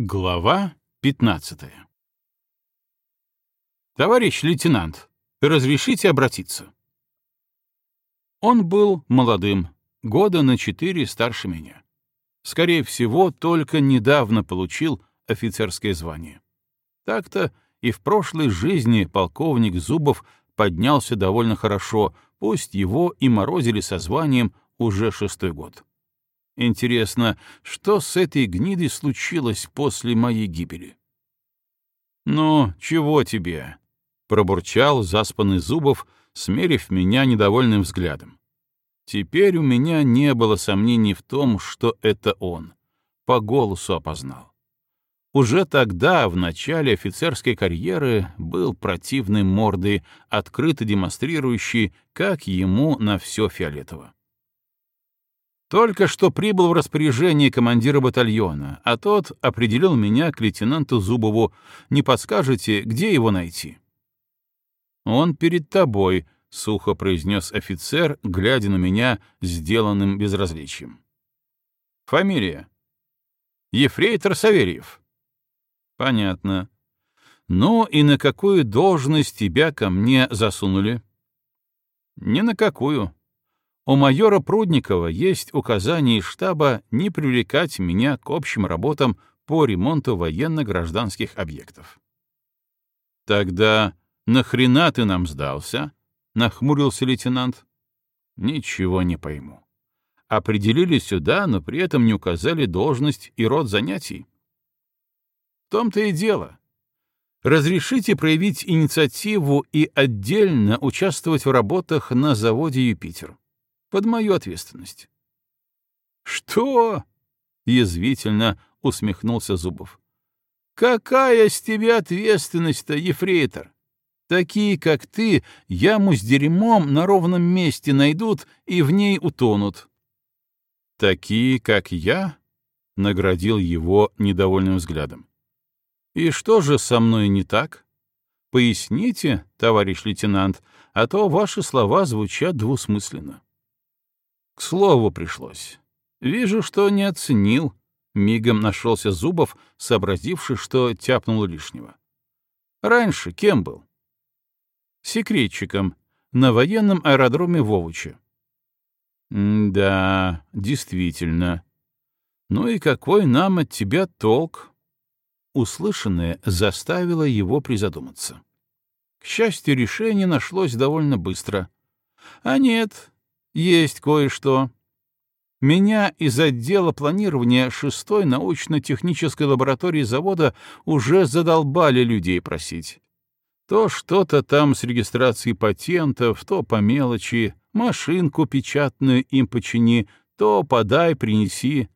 Глава 15 «Товарищ лейтенант, разрешите обратиться?» Он был молодым, года на четыре старше меня. Скорее всего, только недавно получил офицерское звание. Так-то и в прошлой жизни полковник Зубов поднялся довольно хорошо, пусть его и морозили со званием уже шестой год. Интересно, что с этой гнидой случилось после моей гибели? «Ну, чего тебе?» — пробурчал заспанный Зубов, смерив меня недовольным взглядом. Теперь у меня не было сомнений в том, что это он. По голосу опознал. Уже тогда, в начале офицерской карьеры, был противной мордой, открыто демонстрирующий, как ему на все фиолетово. Только что прибыл в распоряжение командира батальона, а тот определил меня к лейтенанту Зубову. Не подскажете, где его найти? «Он перед тобой», — сухо произнес офицер, глядя на меня сделанным безразличием. «Фамилия?» «Ефрейтор Савельев». «Понятно. Ну и на какую должность тебя ко мне засунули?» «Ни на какую», у майора Прудникова есть указание штаба не привлекать меня к общим работам по ремонту военно-гражданских объектов. Тогда нахрена ты нам сдался? нахмурился лейтенант. Ничего не пойму. Определили сюда, но при этом не указали должность и род занятий. В том-то и дело. Разрешите проявить инициативу и отдельно участвовать в работах на заводе «Юпитер» под мою ответственность. «Что?» — язвительно усмехнулся Зубов. «Какая с тебя ответственность-то, ефрейтор? Такие, как ты, яму с дерьмом на ровном месте найдут и в ней утонут». «Такие, как я?» — наградил его недовольным взглядом. «И что же со мной не так? Поясните, товарищ лейтенант, а то ваши слова звучат двусмысленно». К слову пришлось. Вижу, что не оценил. Мигом нашелся Зубов, сообразивший, что тяпнул лишнего. Раньше кем был? Секретчиком на военном аэродроме Вовуча. да, действительно. Ну и какой нам от тебя толк? Услышанное заставило его призадуматься. К счастью, решение нашлось довольно быстро. А нет, есть кое-что. Меня из отдела планирования шестой научно-технической лаборатории завода уже задолбали людей просить. То что-то там с регистрацией патентов, то по мелочи, машинку печатную им почини, то подай, принеси.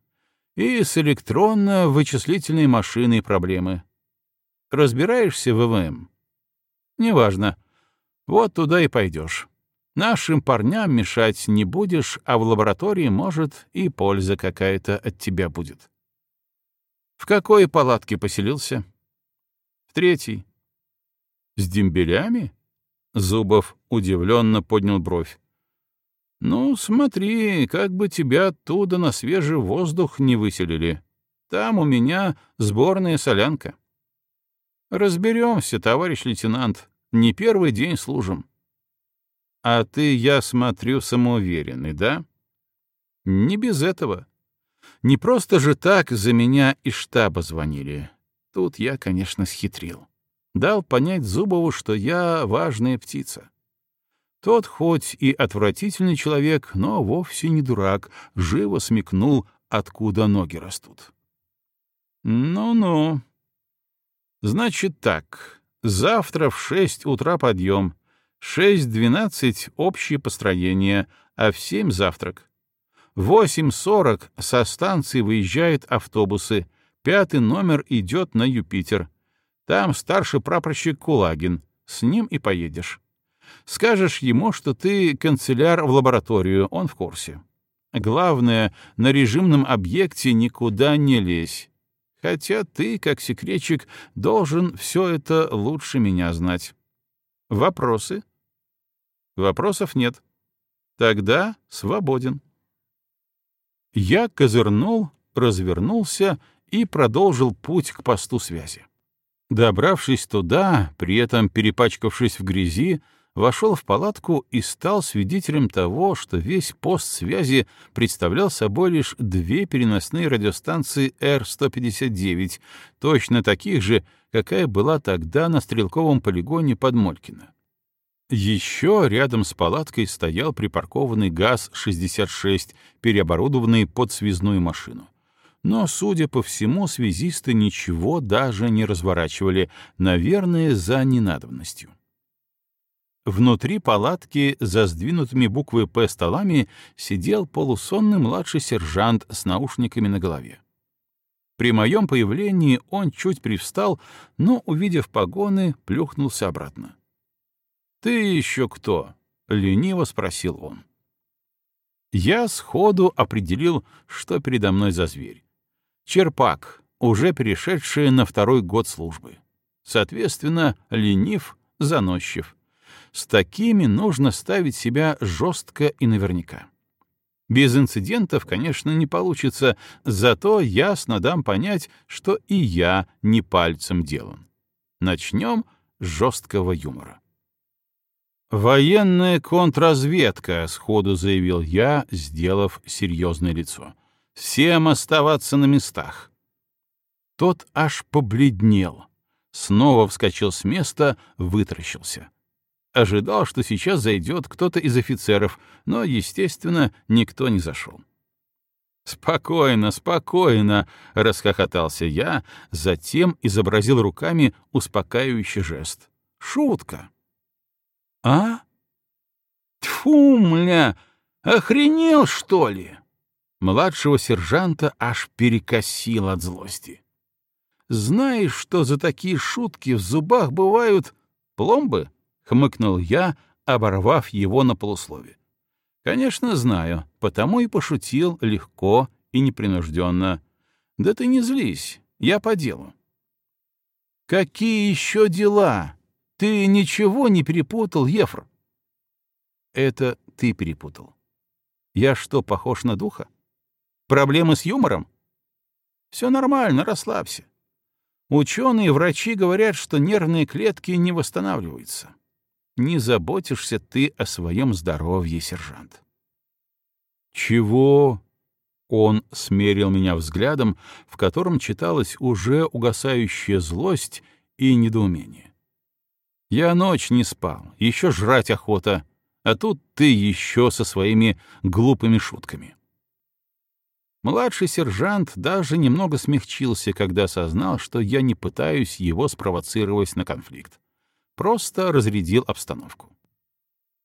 И с электронно-вычислительной машиной проблемы. Разбираешься в ВВМ? Неважно. Вот туда и пойдешь. Нашим парням мешать не будешь, а в лаборатории, может, и польза какая-то от тебя будет. В какой палатке поселился? В третьей. С дембелями? Зубов удивленно поднял бровь. Ну, смотри, как бы тебя оттуда на свежий воздух не выселили. Там у меня сборная солянка. Разберемся, товарищ лейтенант. Не первый день служим. А ты, я смотрю, самоуверенный, да? Не без этого. Не просто же так за меня из штаба звонили. Тут я, конечно, схитрил. Дал понять Зубову, что я важная птица. Тот хоть и отвратительный человек, но вовсе не дурак, живо смекнул, откуда ноги растут. Ну-ну. Значит так, завтра в шесть утра подъем, 6.12 — общее построение, а в 7 — завтрак. В 8.40 со станции выезжают автобусы, пятый номер идет на Юпитер. Там старший прапорщик Кулагин, с ним и поедешь. Скажешь ему, что ты канцеляр в лабораторию, он в курсе. Главное, на режимном объекте никуда не лезь. Хотя ты, как секретчик, должен все это лучше меня знать. Вопросы? Вопросов нет. Тогда свободен. Я козырнул, развернулся и продолжил путь к посту связи. Добравшись туда, при этом перепачкавшись в грязи, вошел в палатку и стал свидетелем того, что весь пост связи представлял собой лишь две переносные радиостанции Р-159, точно таких же, какая была тогда на стрелковом полигоне под Молькино. Еще рядом с палаткой стоял припаркованный ГАЗ-66, переоборудованный под связную машину. Но, судя по всему, связисты ничего даже не разворачивали, наверное, за ненадобностью. Внутри палатки, за сдвинутыми буквы «П» столами, сидел полусонный младший сержант с наушниками на голове. При моем появлении он чуть привстал, но, увидев погоны, плюхнулся обратно. «Ты еще кто?» — лениво спросил он. Я сходу определил, что передо мной за зверь. Черпак, уже перешедший на второй год службы. Соответственно, ленив, заносчив — с такими нужно ставить себя жестко и наверняка. Без инцидентов, конечно, не получится, зато ясно дам понять, что и я не пальцем делан. Начнем с жесткого юмора. «Военная контрразведка», — сходу заявил я, сделав серьезное лицо. «Всем оставаться на местах». Тот аж побледнел, снова вскочил с места, вытаращился. Ожидал, что сейчас зайдет кто-то из офицеров, но, естественно, никто не зашел. «Спокойно, спокойно!» — расхохотался я, затем изобразил руками успокаивающий жест. «Шутка!» «А? Тьфу, мля! Охренел, что ли?» Младшего сержанта аж перекосил от злости. «Знаешь, что за такие шутки в зубах бывают пломбы?» — хмыкнул я, оборвав его на полуслове. «Конечно, знаю, потому и пошутил легко и непринужденно. Да ты не злись, я по делу». «Какие еще дела? Ты ничего не перепутал, Ефр?» «Это ты перепутал. Я что, похож на духа? Проблемы с юмором?» «Все нормально, расслабься. Ученые и врачи говорят, что нервные клетки не восстанавливаются не заботишься ты о своем здоровье, сержант. Чего? Он смерил меня взглядом, в котором читалась уже угасающая злость и недоумение. Я ночь не спал, еще жрать охота, а тут ты еще со своими глупыми шутками. Младший сержант даже немного смягчился, когда осознал, что я не пытаюсь его спровоцировать на конфликт просто разрядил обстановку.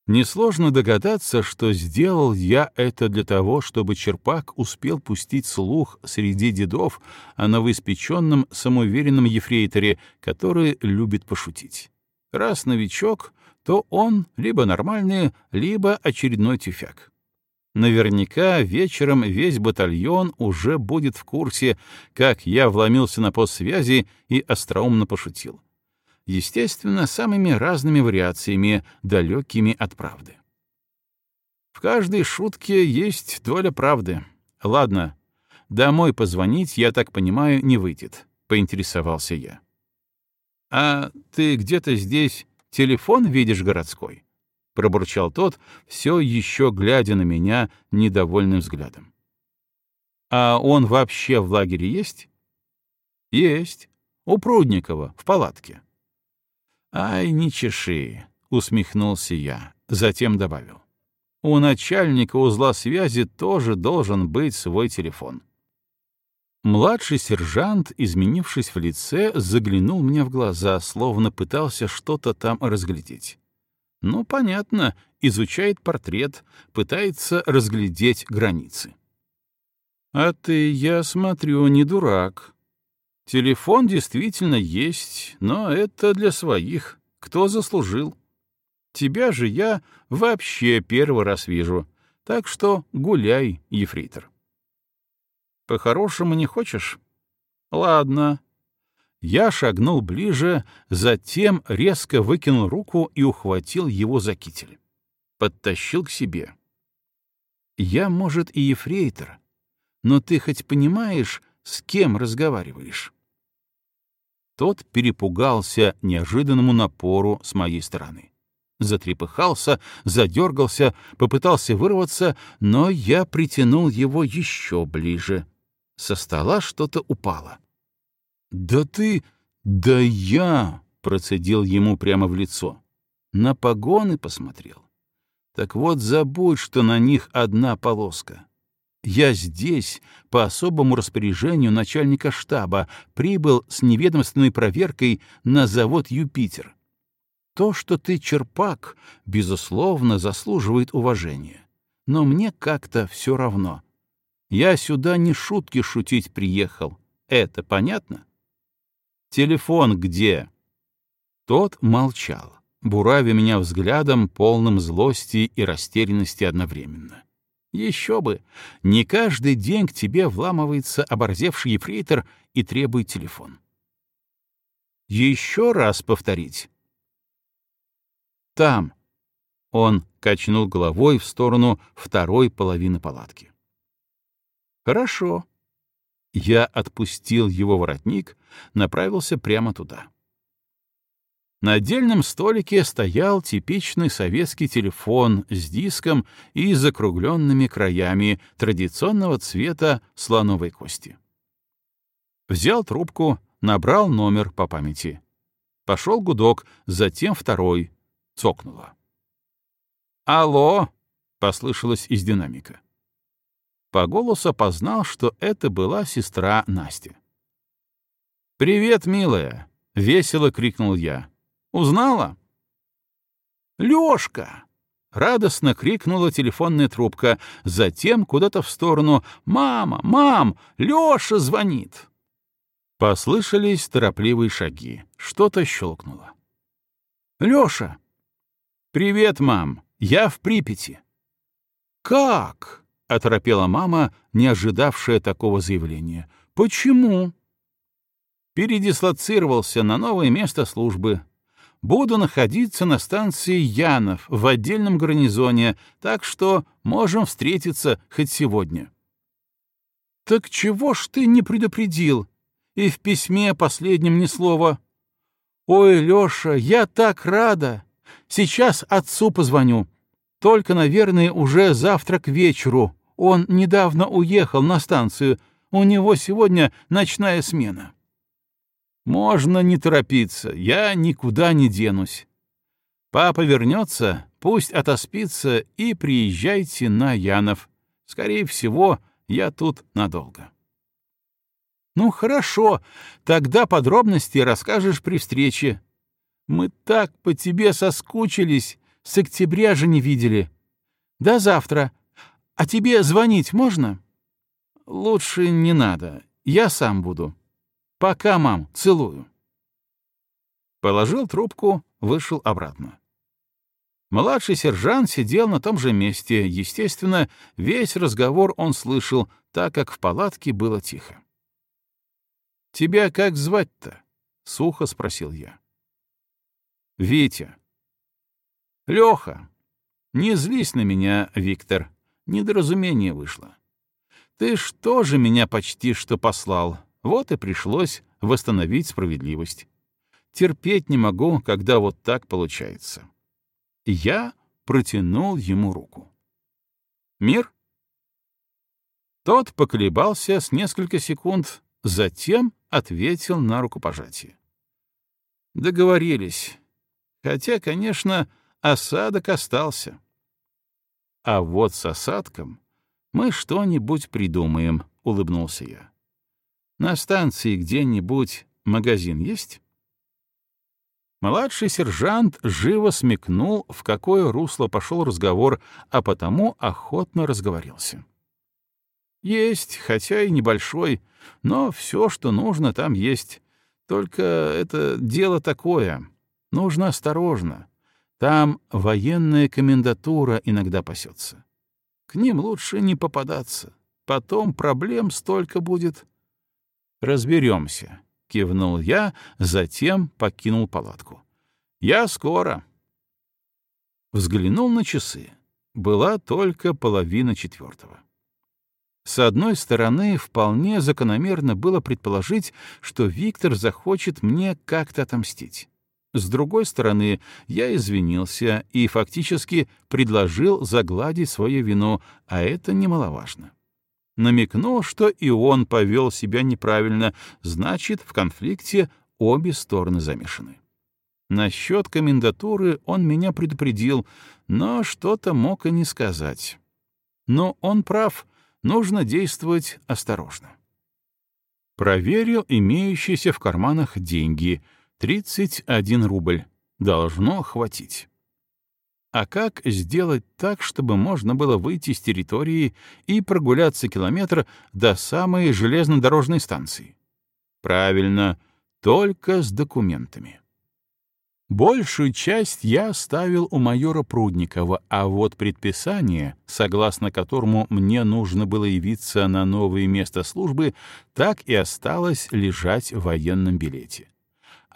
Несложно догадаться, что сделал я это для того, чтобы Черпак успел пустить слух среди дедов о новоиспеченном самоуверенном ефрейторе, который любит пошутить. Раз новичок, то он либо нормальный, либо очередной тюфяк. Наверняка вечером весь батальон уже будет в курсе, как я вломился на пост связи и остроумно пошутил естественно, самыми разными вариациями, далекими от правды. В каждой шутке есть доля правды. Ладно, домой позвонить, я так понимаю, не выйдет, — поинтересовался я. «А ты где-то здесь телефон видишь городской?» — пробурчал тот, все еще глядя на меня недовольным взглядом. «А он вообще в лагере есть?» «Есть. У Прудникова, в палатке». «Ай, не чеши!» — усмехнулся я, затем добавил. «У начальника узла связи тоже должен быть свой телефон». Младший сержант, изменившись в лице, заглянул мне в глаза, словно пытался что-то там разглядеть. Ну, понятно, изучает портрет, пытается разглядеть границы. «А ты, я смотрю, не дурак», Телефон действительно есть, но это для своих, кто заслужил. Тебя же я вообще первый раз вижу, так что гуляй, ефрейтор. По-хорошему не хочешь? Ладно. Я шагнул ближе, затем резко выкинул руку и ухватил его за китель. Подтащил к себе. Я, может, и ефрейтор, но ты хоть понимаешь, С кем разговариваешь?» Тот перепугался неожиданному напору с моей стороны. Затрепыхался, задергался, попытался вырваться, но я притянул его еще ближе. Со стола что-то упало. «Да ты... да я...» — процедил ему прямо в лицо. На погоны посмотрел. Так вот, забудь, что на них одна полоска. Я здесь по особому распоряжению начальника штаба прибыл с неведомственной проверкой на завод «Юпитер». То, что ты черпак, безусловно, заслуживает уважения. Но мне как-то все равно. Я сюда не шутки шутить приехал. Это понятно? Телефон где? Тот молчал, буравя меня взглядом, полным злости и растерянности одновременно. Еще бы! Не каждый день к тебе вламывается оборзевший ефрейтор и требует телефон. Еще раз повторить. Там. Он качнул головой в сторону второй половины палатки. Хорошо. Я отпустил его воротник, направился прямо туда. На отдельном столике стоял типичный советский телефон с диском и закругленными краями традиционного цвета слоновой кости. Взял трубку, набрал номер по памяти. Пошел гудок, затем второй. Цокнуло. «Алло!» — послышалось из динамика. По голосу познал, что это была сестра Настя. «Привет, милая!» — весело крикнул я. Узнала? Лёшка! Радостно крикнула телефонная трубка, затем куда-то в сторону «Мама! Мам! Лёша звонит!» Послышались торопливые шаги. Что-то щелкнуло. «Лёша!» «Привет, мам! Я в Припяти!» «Как?» — оторопела мама, не ожидавшая такого заявления. «Почему?» Передислоцировался на новое место службы, буду находиться на станции Янов в отдельном гарнизоне, так что можем встретиться хоть сегодня. Так чего ж ты не предупредил? И в письме последнем ни слова. Ой, Лёша, я так рада. Сейчас отцу позвоню. Только, наверное, уже завтра к вечеру. Он недавно уехал на станцию. У него сегодня ночная смена. Можно не торопиться, я никуда не денусь. Папа вернется, пусть отоспится, и приезжайте на Янов. Скорее всего, я тут надолго. Ну, хорошо, тогда подробности расскажешь при встрече. Мы так по тебе соскучились, с октября же не видели. До завтра. А тебе звонить можно? Лучше не надо, я сам буду. Пока, мам, целую. Положил трубку, вышел обратно. Младший сержант сидел на том же месте. Естественно, весь разговор он слышал, так как в палатке было тихо. «Тебя как звать-то?» — сухо спросил я. «Витя». «Лёха, не злись на меня, Виктор. Недоразумение вышло. Ты что же меня почти что послал, вот и пришлось восстановить справедливость. Терпеть не могу, когда вот так получается. Я протянул ему руку. «Мир?» Тот поколебался с несколько секунд, затем ответил на рукопожатие. Договорились. Хотя, конечно, осадок остался. А вот с осадком мы что-нибудь придумаем, — улыбнулся я. На станции где-нибудь магазин есть? Младший сержант живо смекнул, в какое русло пошел разговор, а потому охотно разговорился. Есть, хотя и небольшой, но все, что нужно, там есть. Только это дело такое. Нужно осторожно. Там военная комендатура иногда пасется. К ним лучше не попадаться. Потом проблем столько будет. «Разберемся», — кивнул я, затем покинул палатку. «Я скоро». Взглянул на часы. Была только половина четвертого. С одной стороны, вполне закономерно было предположить, что Виктор захочет мне как-то отомстить. С другой стороны, я извинился и фактически предложил загладить свою вину, а это немаловажно. Намекнул, что и он повел себя неправильно, значит, в конфликте обе стороны замешаны. Насчет комендатуры он меня предупредил, но что-то мог и не сказать. Но он прав, нужно действовать осторожно. Проверил имеющиеся в карманах деньги — 31 рубль. Должно хватить. А как сделать так, чтобы можно было выйти с территории и прогуляться километр до самой железнодорожной станции? Правильно, только с документами. Большую часть я оставил у майора Прудникова, а вот предписание, согласно которому мне нужно было явиться на новое место службы, так и осталось лежать в военном билете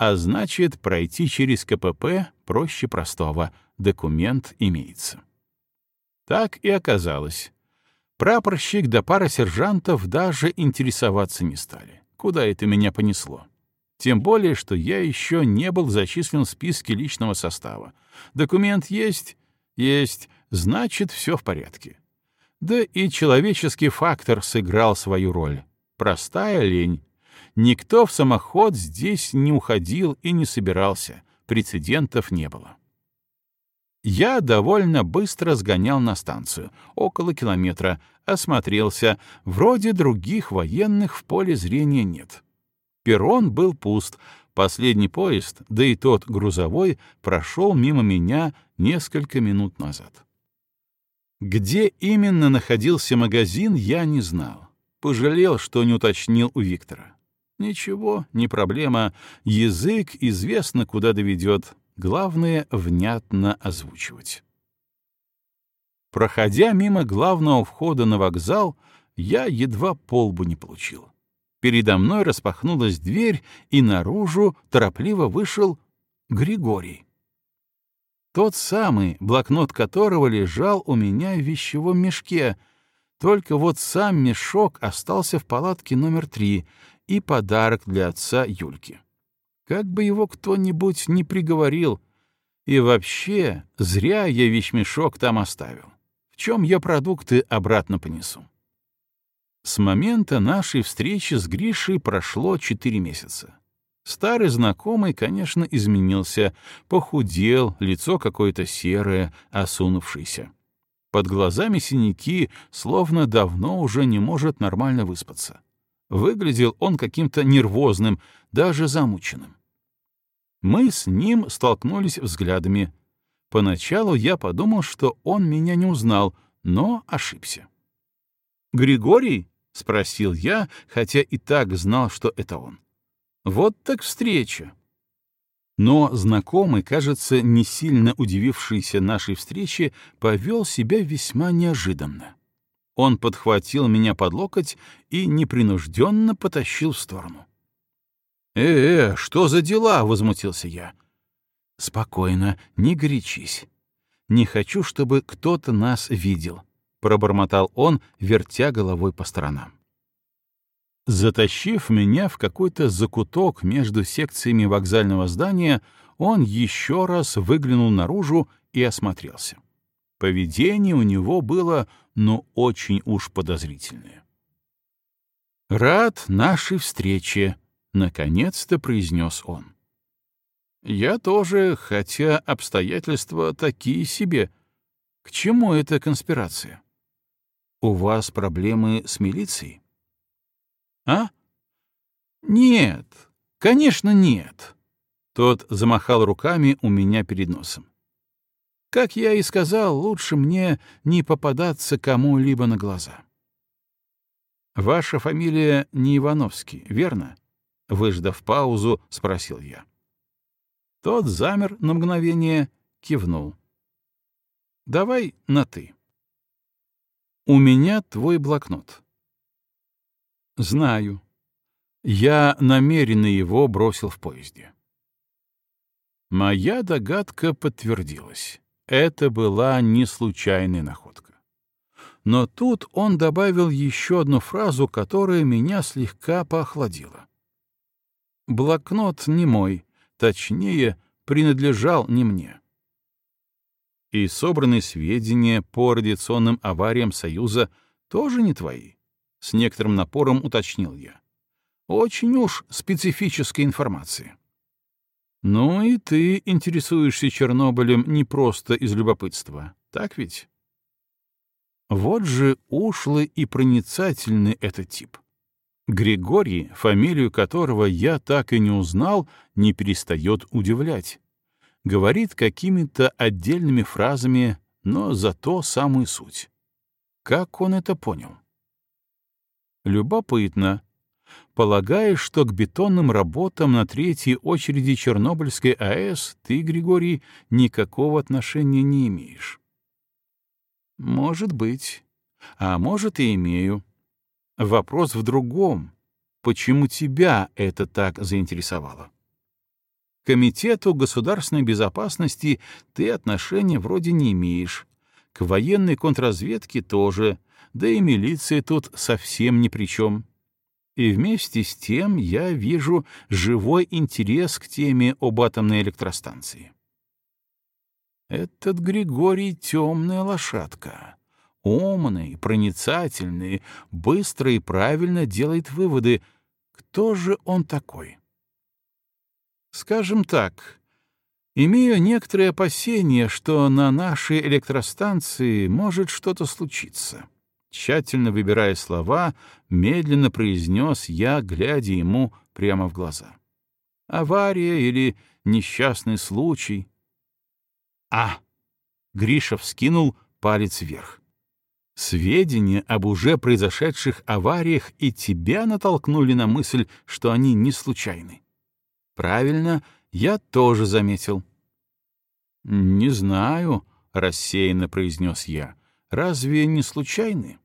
а значит, пройти через КПП проще простого, документ имеется. Так и оказалось. Прапорщик да пара сержантов даже интересоваться не стали. Куда это меня понесло? Тем более, что я еще не был зачислен в списке личного состава. Документ есть? Есть. Значит, все в порядке. Да и человеческий фактор сыграл свою роль. Простая лень, Никто в самоход здесь не уходил и не собирался, прецедентов не было. Я довольно быстро сгонял на станцию, около километра, осмотрелся, вроде других военных в поле зрения нет. Перрон был пуст, последний поезд, да и тот грузовой, прошел мимо меня несколько минут назад. Где именно находился магазин, я не знал. Пожалел, что не уточнил у Виктора. Ничего, не проблема. Язык известно, куда доведет. Главное — внятно озвучивать. Проходя мимо главного входа на вокзал, я едва полбу не получил. Передо мной распахнулась дверь, и наружу торопливо вышел Григорий. Тот самый, блокнот которого лежал у меня в вещевом мешке, только вот сам мешок остался в палатке номер три — и подарок для отца Юльки. Как бы его кто-нибудь не приговорил. И вообще, зря я вещмешок там оставил. В чем я продукты обратно понесу? С момента нашей встречи с Гришей прошло четыре месяца. Старый знакомый, конечно, изменился, похудел, лицо какое-то серое, осунувшееся. Под глазами синяки, словно давно уже не может нормально выспаться. Выглядел он каким-то нервозным, даже замученным. Мы с ним столкнулись взглядами. Поначалу я подумал, что он меня не узнал, но ошибся. «Григорий?» — спросил я, хотя и так знал, что это он. «Вот так встреча!» Но знакомый, кажется, не сильно удивившийся нашей встрече, повел себя весьма неожиданно. Он подхватил меня под локоть и непринужденно потащил в сторону. «Э-э, что за дела?» — возмутился я. «Спокойно, не горячись. Не хочу, чтобы кто-то нас видел», — пробормотал он, вертя головой по сторонам. Затащив меня в какой-то закуток между секциями вокзального здания, он еще раз выглянул наружу и осмотрелся. Поведение у него было, ну, очень уж подозрительное. «Рад нашей встрече», — наконец-то произнес он. «Я тоже, хотя обстоятельства такие себе. К чему эта конспирация? У вас проблемы с милицией?» «А? Нет, конечно, нет». Тот замахал руками у меня перед носом. Как я и сказал, лучше мне не попадаться кому-либо на глаза. «Ваша фамилия не Ивановский, верно?» Выждав паузу, спросил я. Тот замер на мгновение, кивнул. «Давай на «ты». «У меня твой блокнот». «Знаю. Я намеренно его бросил в поезде». Моя догадка подтвердилась. Это была не случайная находка. Но тут он добавил еще одну фразу, которая меня слегка поохладила. «Блокнот не мой, точнее, принадлежал не мне». И собранные сведения по радиационным авариям Союза тоже не твои, — с некоторым напором уточнил я. Очень уж специфической информации. Ну и ты интересуешься Чернобылем не просто из любопытства, так ведь? Вот же ушлый и проницательный этот тип. Григорий, фамилию которого я так и не узнал, не перестает удивлять. Говорит какими-то отдельными фразами, но зато самую суть. Как он это понял? Любопытно. Полагаешь, что к бетонным работам на третьей очереди Чернобыльской АЭС ты, Григорий, никакого отношения не имеешь? Может быть. А может и имею. Вопрос в другом. Почему тебя это так заинтересовало? Комитету государственной безопасности ты отношения вроде не имеешь. К военной контрразведке тоже, да и милиция тут совсем ни при чем. И вместе с тем я вижу живой интерес к теме об атомной электростанции. Этот Григорий — темная лошадка. Умный, проницательный, быстро и правильно делает выводы. Кто же он такой? Скажем так, имею некоторые опасения, что на нашей электростанции может что-то случиться. Тщательно выбирая слова, медленно произнес я, глядя ему прямо в глаза. Авария или несчастный случай — а! Гриша вскинул палец вверх. Сведения об уже произошедших авариях и тебя натолкнули на мысль, что они не случайны. Правильно, я тоже заметил. Не знаю, рассеянно произнес я. Разве не случайны?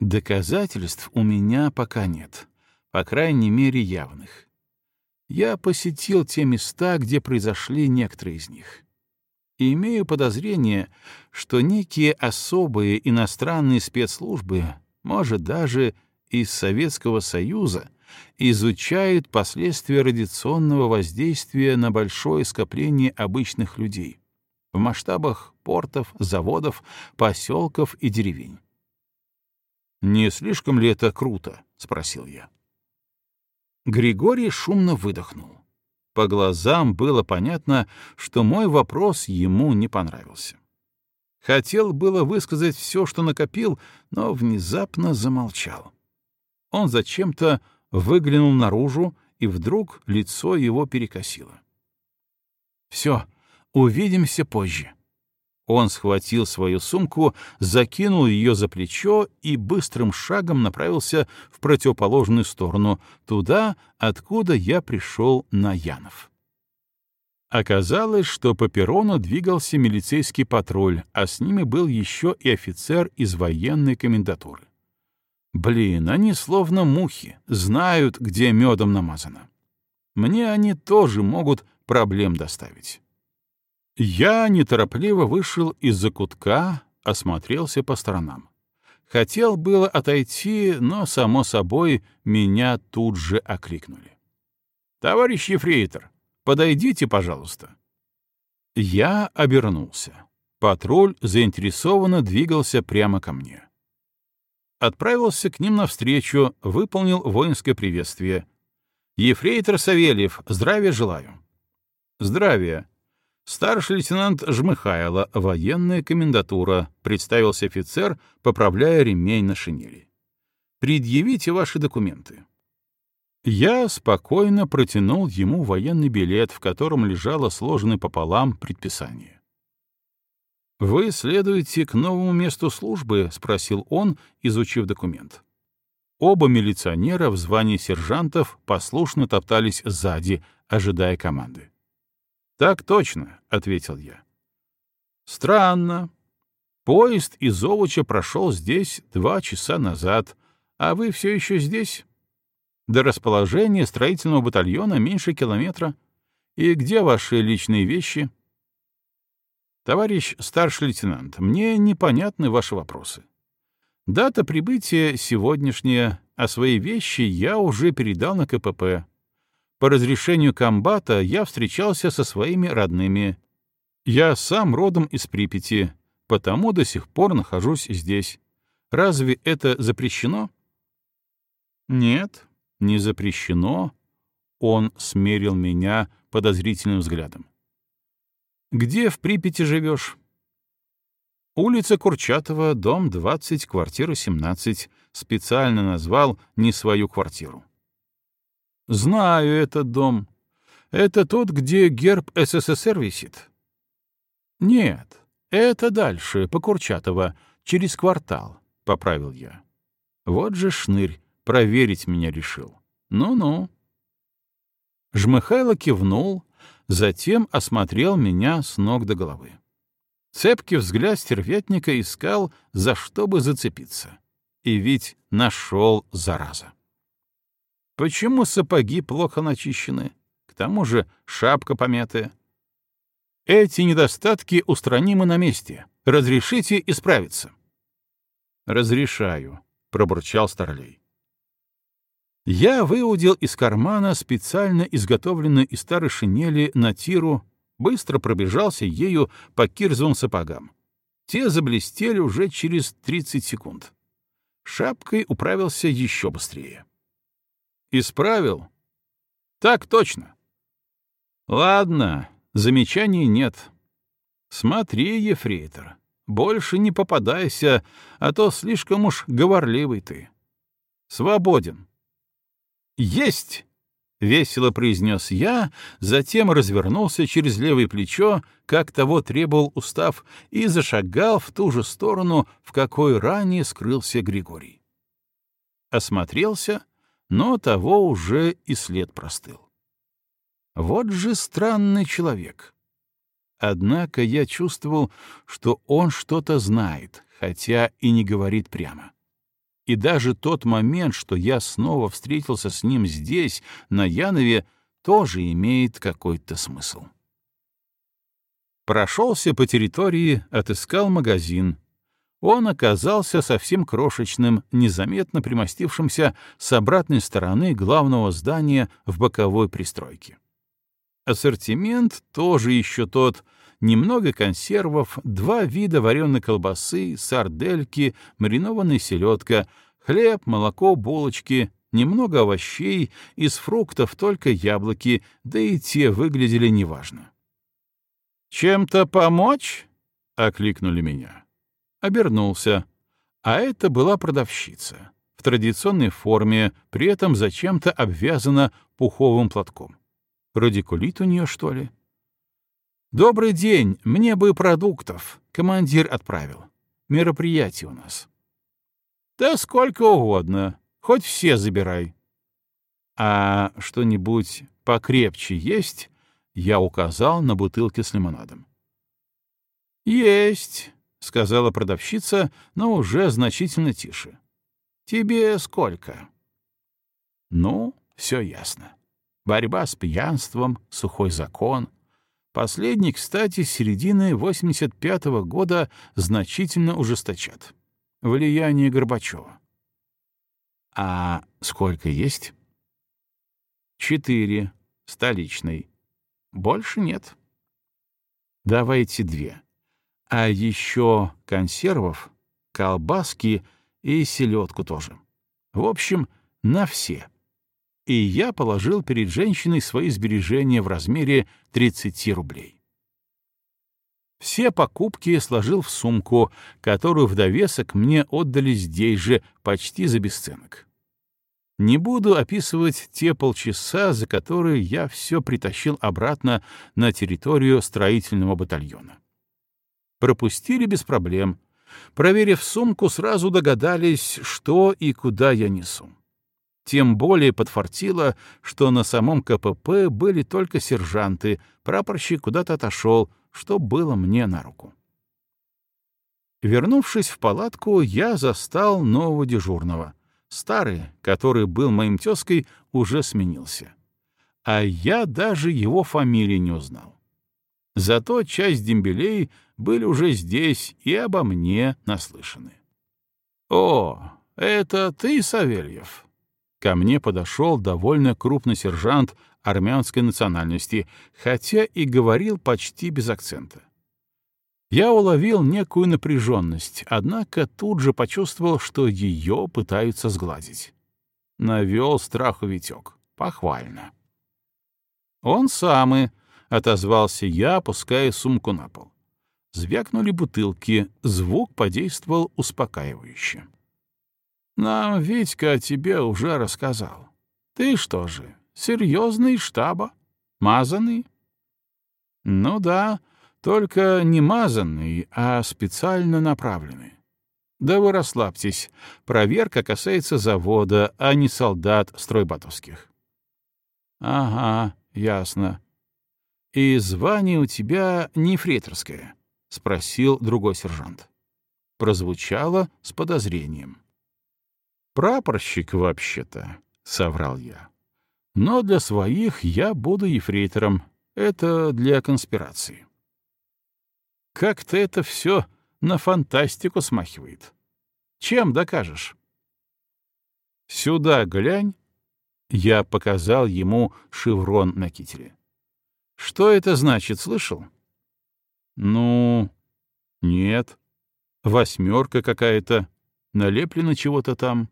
Доказательств у меня пока нет, по крайней мере явных. Я посетил те места, где произошли некоторые из них и имею подозрение, что некие особые иностранные спецслужбы, может, даже из Советского Союза, изучают последствия радиационного воздействия на большое скопление обычных людей в масштабах портов, заводов, поселков и деревень. «Не слишком ли это круто?» — спросил я. Григорий шумно выдохнул. По глазам было понятно, что мой вопрос ему не понравился. Хотел было высказать все, что накопил, но внезапно замолчал. Он зачем-то выглянул наружу, и вдруг лицо его перекосило. «Все, увидимся позже», он схватил свою сумку, закинул ее за плечо и быстрым шагом направился в противоположную сторону, туда, откуда я пришел на Янов. Оказалось, что по перрону двигался милицейский патруль, а с ними был еще и офицер из военной комендатуры. Блин, они словно мухи, знают, где медом намазано. Мне они тоже могут проблем доставить. Я неторопливо вышел из-за кутка, осмотрелся по сторонам. Хотел было отойти, но, само собой, меня тут же окликнули. «Товарищ Ефрейтор, подойдите, пожалуйста». Я обернулся. Патруль заинтересованно двигался прямо ко мне. Отправился к ним навстречу, выполнил воинское приветствие. «Ефрейтор Савельев, здравия желаю». «Здравия», Старший лейтенант Жмыхайло, военная комендатура, представился офицер, поправляя ремень на шинели. «Предъявите ваши документы». Я спокойно протянул ему военный билет, в котором лежало сложенное пополам предписание. «Вы следуете к новому месту службы?» — спросил он, изучив документ. Оба милиционера в звании сержантов послушно топтались сзади, ожидая команды. «Так точно», — ответил я. «Странно. Поезд из Овуча прошел здесь два часа назад, а вы все еще здесь? До расположения строительного батальона меньше километра. И где ваши личные вещи?» Товарищ старший лейтенант, мне непонятны ваши вопросы. Дата прибытия сегодняшняя, а свои вещи я уже передал на КПП. По разрешению комбата я встречался со своими родными. Я сам родом из Припяти, потому до сих пор нахожусь здесь. Разве это запрещено? Нет, не запрещено. Он смерил меня подозрительным взглядом. Где в Припяти живешь? Улица Курчатова, дом 20, квартира 17. Специально назвал не свою квартиру. Знаю этот дом. Это тот, где герб СССР висит? Нет, это дальше, по Курчатова, через квартал, — поправил я. Вот же шнырь, проверить меня решил. Ну-ну. Жмыхайло кивнул, затем осмотрел меня с ног до головы. Цепкий взгляд стервятника искал, за что бы зацепиться. И ведь нашел, зараза. Почему сапоги плохо начищены? К тому же шапка помятая. Эти недостатки устранимы на месте. Разрешите исправиться. Разрешаю, пробурчал Старлей. Я выудил из кармана специально изготовленную из старой шинели на тиру, быстро пробежался ею по кирзовым сапогам. Те заблестели уже через 30 секунд. Шапкой управился еще быстрее. «Исправил?» «Так точно». «Ладно, замечаний нет. Смотри, ефрейтор, больше не попадайся, а то слишком уж говорливый ты. Свободен». «Есть!» — весело произнес я, затем развернулся через левое плечо, как того требовал устав, и зашагал в ту же сторону, в какой ранее скрылся Григорий. Осмотрелся, но того уже и след простыл. Вот же странный человек. Однако я чувствовал, что он что-то знает, хотя и не говорит прямо. И даже тот момент, что я снова встретился с ним здесь, на Янове, тоже имеет какой-то смысл. Прошелся по территории, отыскал магазин. Он оказался совсем крошечным, незаметно примостившимся с обратной стороны главного здания в боковой пристройке. Ассортимент тоже еще тот — немного консервов, два вида вареной колбасы, сардельки, маринованная селедка, хлеб, молоко, булочки, немного овощей, из фруктов только яблоки, да и те выглядели неважно. «Чем-то помочь?» — окликнули меня. Обернулся. А это была продавщица. В традиционной форме, при этом зачем-то обвязана пуховым платком. Радикулит у нее, что ли? «Добрый день, мне бы продуктов», — командир отправил. «Мероприятие у нас». «Да сколько угодно, хоть все забирай». «А что-нибудь покрепче есть?» — я указал на бутылки с лимонадом. «Есть», — сказала продавщица, но уже значительно тише. «Тебе сколько?» «Ну, все ясно. Борьба с пьянством, сухой закон, Последний, кстати, с середины 85-го года значительно ужесточат. Влияние Горбачева. А сколько есть? Четыре. Столичный. Больше нет. Давайте две. А еще консервов, колбаски и селедку тоже. В общем, на все и я положил перед женщиной свои сбережения в размере 30 рублей. Все покупки сложил в сумку, которую в довесок мне отдали здесь же, почти за бесценок. Не буду описывать те полчаса, за которые я все притащил обратно на территорию строительного батальона. Пропустили без проблем. Проверив сумку, сразу догадались, что и куда я несу. Тем более подфартило, что на самом КПП были только сержанты, прапорщик куда-то отошел, что было мне на руку. Вернувшись в палатку, я застал нового дежурного. Старый, который был моим тезкой, уже сменился. А я даже его фамилии не узнал. Зато часть дембелей были уже здесь и обо мне наслышаны. «О, это ты, Савельев?» Ко мне подошел довольно крупный сержант армянской национальности, хотя и говорил почти без акцента. Я уловил некую напряженность, однако тут же почувствовал, что ее пытаются сгладить. Навел страху Витек. Похвально. «Он самый», — отозвался я, опуская сумку на пол. Звякнули бутылки, звук подействовал успокаивающе. «Нам Витька о тебе уже рассказал. Ты что же, серьезный штаба? Мазанный?» «Ну да, только не мазанный, а специально направленный. Да вы расслабьтесь, проверка касается завода, а не солдат стройбатовских». «Ага, ясно. И звание у тебя не фрейторское?» — спросил другой сержант. Прозвучало с подозрением. «Прапорщик, вообще-то», — соврал я. «Но для своих я буду ефрейтором. Это для конспирации». Как-то это все на фантастику смахивает. Чем докажешь? «Сюда глянь», — я показал ему шеврон на кителе. «Что это значит, слышал?» Ну, нет. Восьмерка какая-то. Налеплено чего-то там.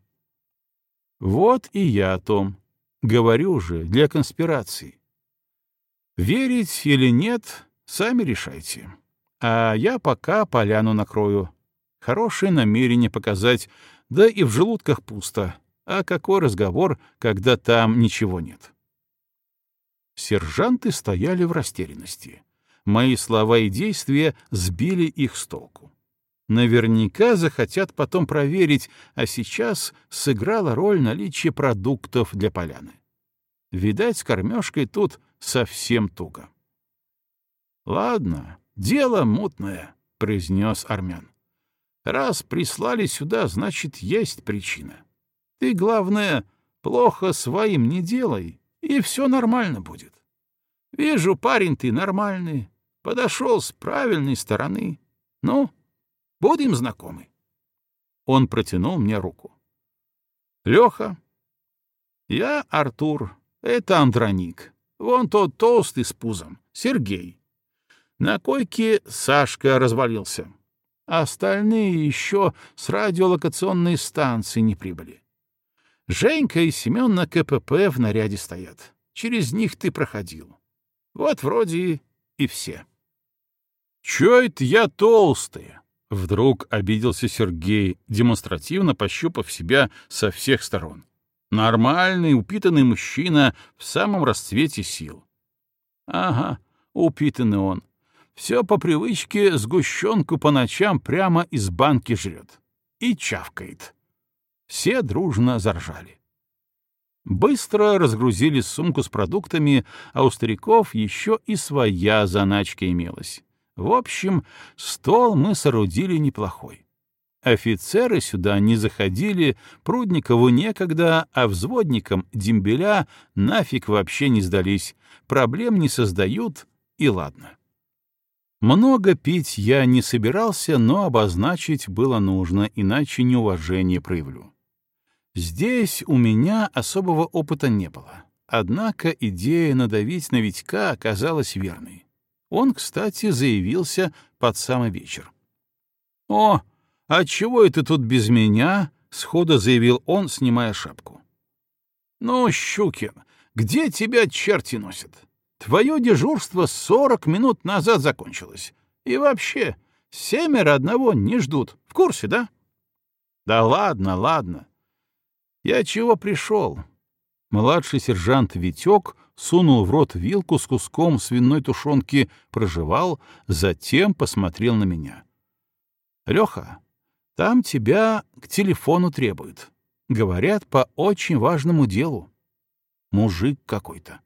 Вот и я о том. Говорю же, для конспирации. Верить или нет, сами решайте. А я пока поляну накрою. Хорошее намерение показать, да и в желудках пусто. А какой разговор, когда там ничего нет? Сержанты стояли в растерянности мои слова и действия сбили их с толку. Наверняка захотят потом проверить, а сейчас сыграла роль наличие продуктов для поляны. Видать, с кормежкой тут совсем туго. «Ладно, дело мутное», — произнес армян. «Раз прислали сюда, значит, есть причина. Ты, главное, плохо своим не делай, и все нормально будет. Вижу, парень ты нормальный, Подошел с правильной стороны. Ну, будем знакомы. Он протянул мне руку. Леха. Я Артур. Это Андроник. Вон тот толстый с пузом. Сергей. На койке Сашка развалился. Остальные еще с радиолокационной станции не прибыли. Женька и Семен на КПП в наряде стоят. Через них ты проходил. Вот вроде и все. «Чё это я толстая?» Вдруг обиделся Сергей, демонстративно пощупав себя со всех сторон. Нормальный, упитанный мужчина в самом расцвете сил. Ага, упитанный он. Все по привычке сгущенку по ночам прямо из банки жрет. И чавкает. Все дружно заржали. Быстро разгрузили сумку с продуктами, а у стариков еще и своя заначка имелась. В общем, стол мы соорудили неплохой. Офицеры сюда не заходили, Прудникову некогда, а взводникам дембеля нафиг вообще не сдались, проблем не создают, и ладно. Много пить я не собирался, но обозначить было нужно, иначе неуважение проявлю. Здесь у меня особого опыта не было. Однако идея надавить на Витька оказалась верной. Он, кстати, заявился под самый вечер. «О, а чего это тут без меня?» — сходу заявил он, снимая шапку. «Ну, Щукин, где тебя черти носят? Твое дежурство сорок минут назад закончилось. И вообще, семеро одного не ждут. В курсе, да?» «Да ладно, ладно. Я чего пришел?» Младший сержант Витек сунул в рот вилку с куском свиной тушенки, прожевал, затем посмотрел на меня. — Леха, там тебя к телефону требуют. Говорят, по очень важному делу. Мужик какой-то.